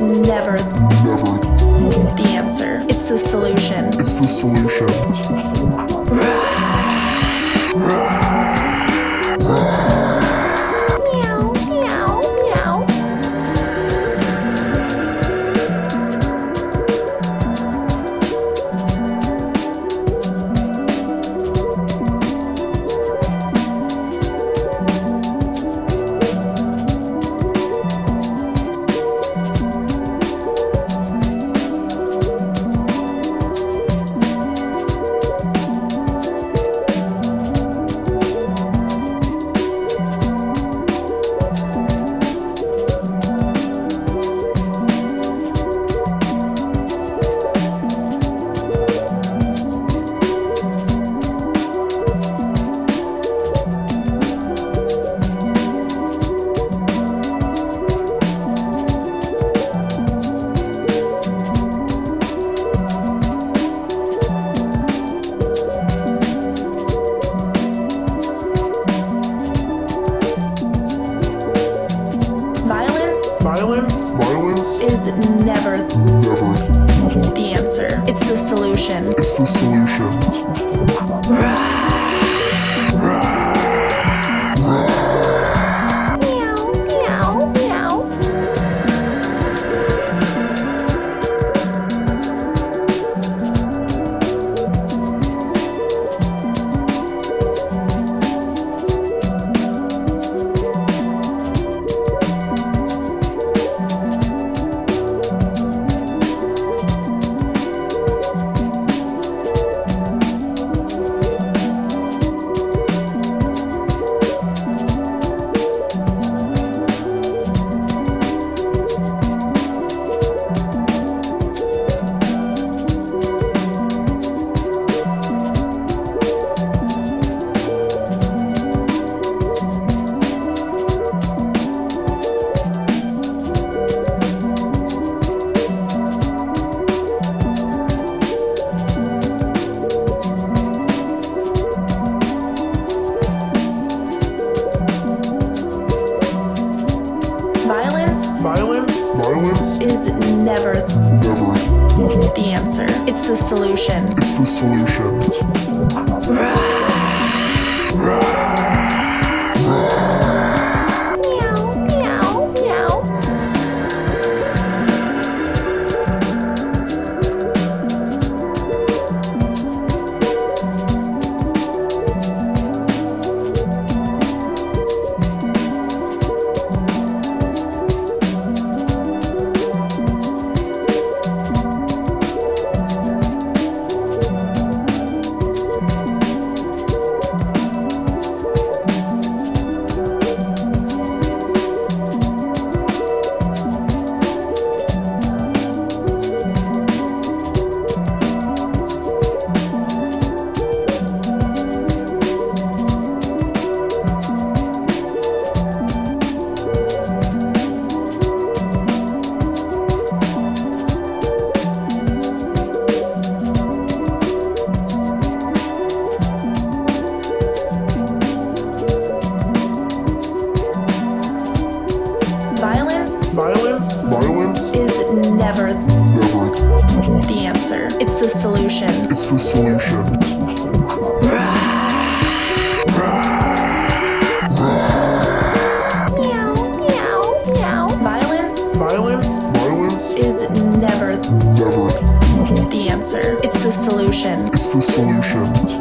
never never the answer. It's the solution. it's the solution. Violence Violence Violence is never never the answer. It's the solution. it's the solution. Meow, Violence Violence Violence is never never the answer. It's the solution. it's the solution. Meow, Violence Violence Violence is never never the answer. It's the solution. it's the solution. Meow, meow, meow. Violence Violence Violence is never never the answer. It's the solution. it's the solution.